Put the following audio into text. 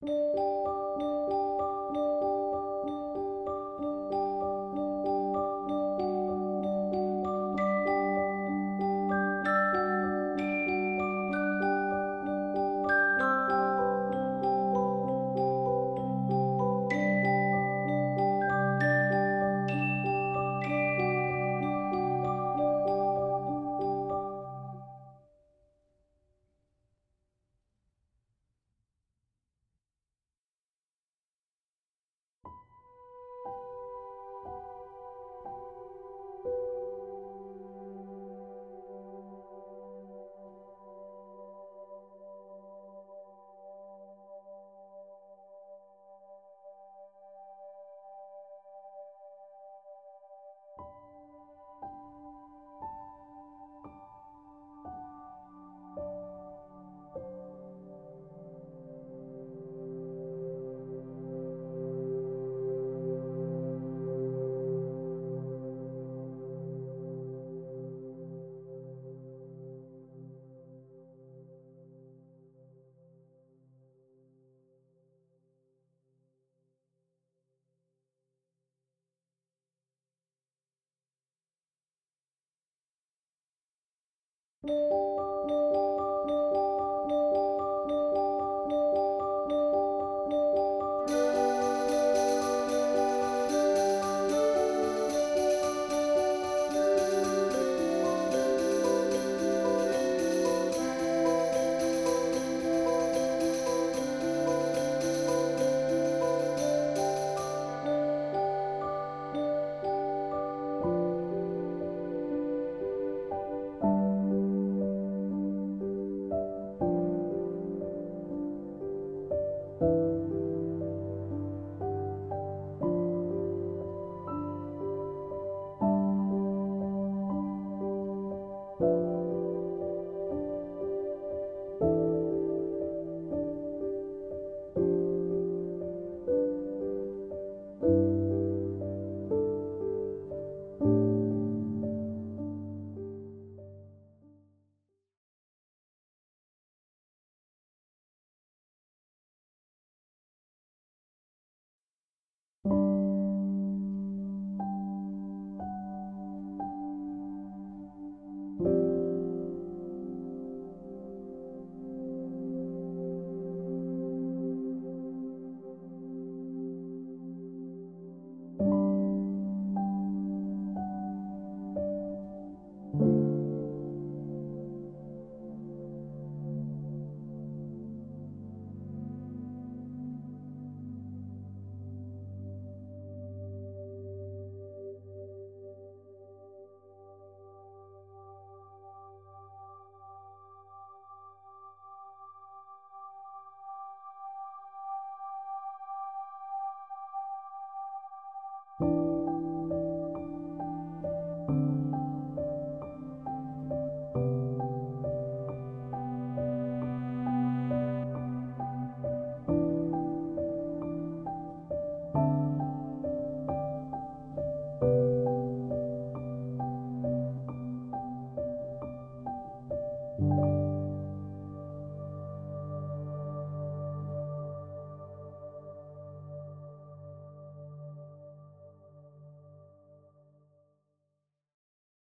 you